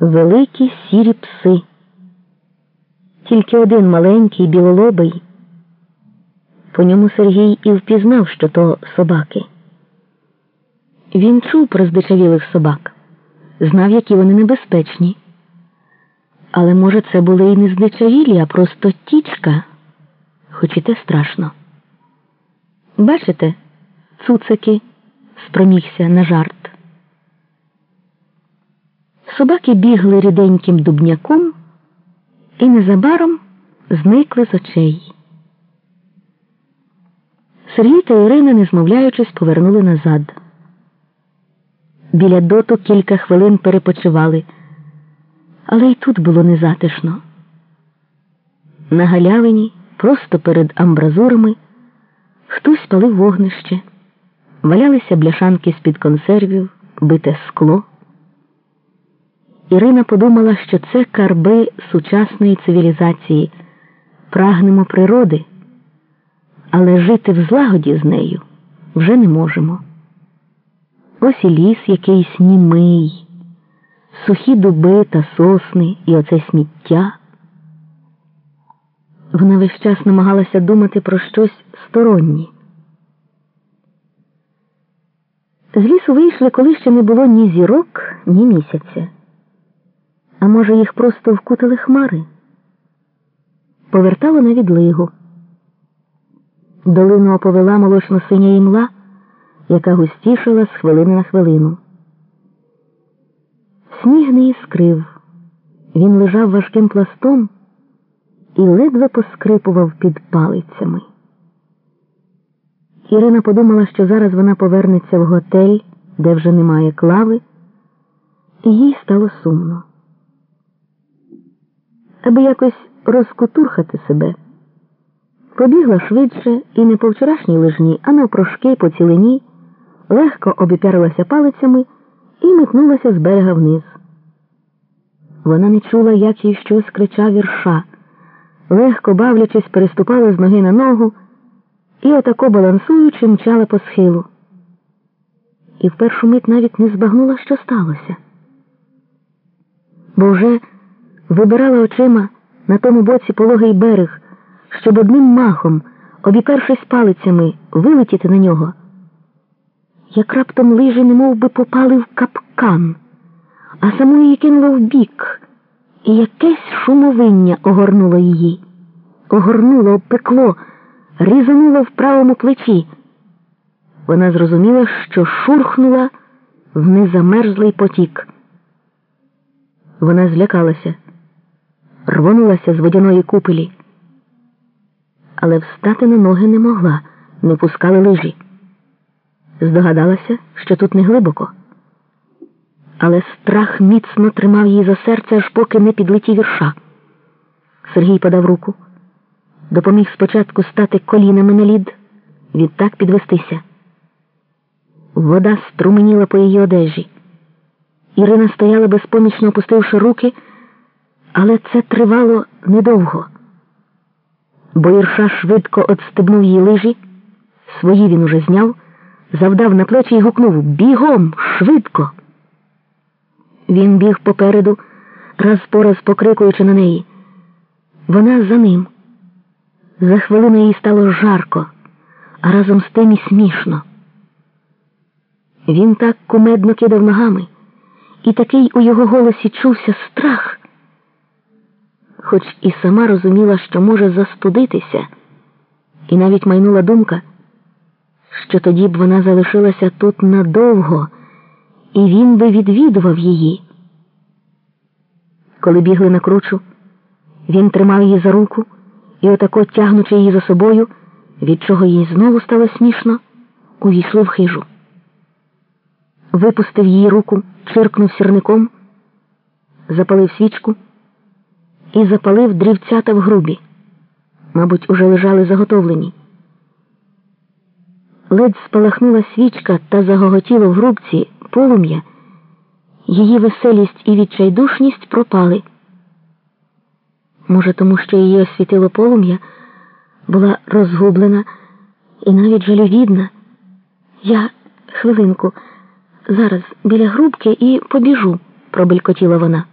великі сірі пси. Тільки один маленький білолобий. По ньому Сергій і впізнав, що то собаки. Він чув про здичавілих собак, знав, які вони небезпечні. Але, може, це були і не здичавілі, а просто тічка, хоч і те страшно. Бачите, цуцики спромігся на жарт. Собаки бігли ріденьким дубняком і незабаром зникли з очей. Сергій та Ірина, не змовляючись, повернули назад. Біля доту кілька хвилин перепочивали, але й тут було незатишно. На галявині, просто перед амбразурами, хтось палив вогнище, валялися бляшанки з-під консервів, бите скло. Ірина подумала, що це карби сучасної цивілізації, прагнемо природи, але жити в злагоді з нею вже не можемо. Ось і ліс якийсь німий, сухі дуби та сосни і оце сміття. Вона весь час намагалася думати про щось стороннє. З лісу вийшли, коли ще не було ні зірок, ні місяця. А може, їх просто вкутали хмари? Повертало на відлигу. Долину оповела молочно синя імла, яка густішала з хвилини на хвилину. Сніг не іскрив. Він лежав важким пластом і ледве поскрипував під палицями. Ірина подумала, що зараз вона повернеться в готель, де вже немає клави, і їй стало сумно аби якось розкутурхати себе. Побігла швидше і не по вчорашній лижні, а навпрошки по цілині, легко обіп'ярилася палицями і метнулася з берега вниз. Вона не чула, як їй щось кричав вірша, легко бавлячись, переступала з ноги на ногу і, отако балансуючи, мчала по схилу. І в першу мить навіть не збагнула, що сталося. Бо вже вибирала очима на тому боці пологий берег, щоб одним махом, обіпершись палицями, вилетіти на нього. Як раптом лижі немов би попали в капкан, а саму її кинуло вбік, і якесь шумовиння огорнуло її, огорнуло, обпекло, різануло в правому плечі. Вона зрозуміла, що шурхнула в незамерзлий потік. Вона злякалася рвонулася з водяної купелі, але встати на ноги не могла, не пускали лижі. Здогадалася, що тут не глибоко. Але страх міцно тримав її за серце, аж поки не підлетів вірша. Сергій подав руку, допоміг спочатку стати колінами на лід, відтак підвестися. Вода струменіла по її одежі. Ірина стояла безпомічно опустивши руки. Але це тривало недовго, бо Ірша швидко отстебнув її лижі, свої він уже зняв, завдав на плечі і гукнув Бігом, швидко. Він біг попереду, раз по раз покрикуючи на неї. Вона за ним. За хвилину їй стало жарко, а разом з тим і смішно. Він так кумедно кидав ногами, і такий у його голосі чувся страх хоч і сама розуміла, що може застудитися, і навіть майнула думка, що тоді б вона залишилася тут надовго, і він би відвідував її. Коли бігли на кручу, він тримав її за руку і, отако тягнучи її за собою, від чого їй знову стало смішно, увійшли в хижу. Випустив її руку, чиркнув сірником, запалив свічку і запалив дрівцята в грубі. Мабуть, уже лежали заготовлені. Ледь спалахнула свічка та загоготіло в грубці полум'я, її веселість і відчайдушність пропали. Може, тому що її освітило полум'я, була розгублена і навіть жалюгідна. Я хвилинку, зараз біля грубки і побіжу, пробелькотіла вона.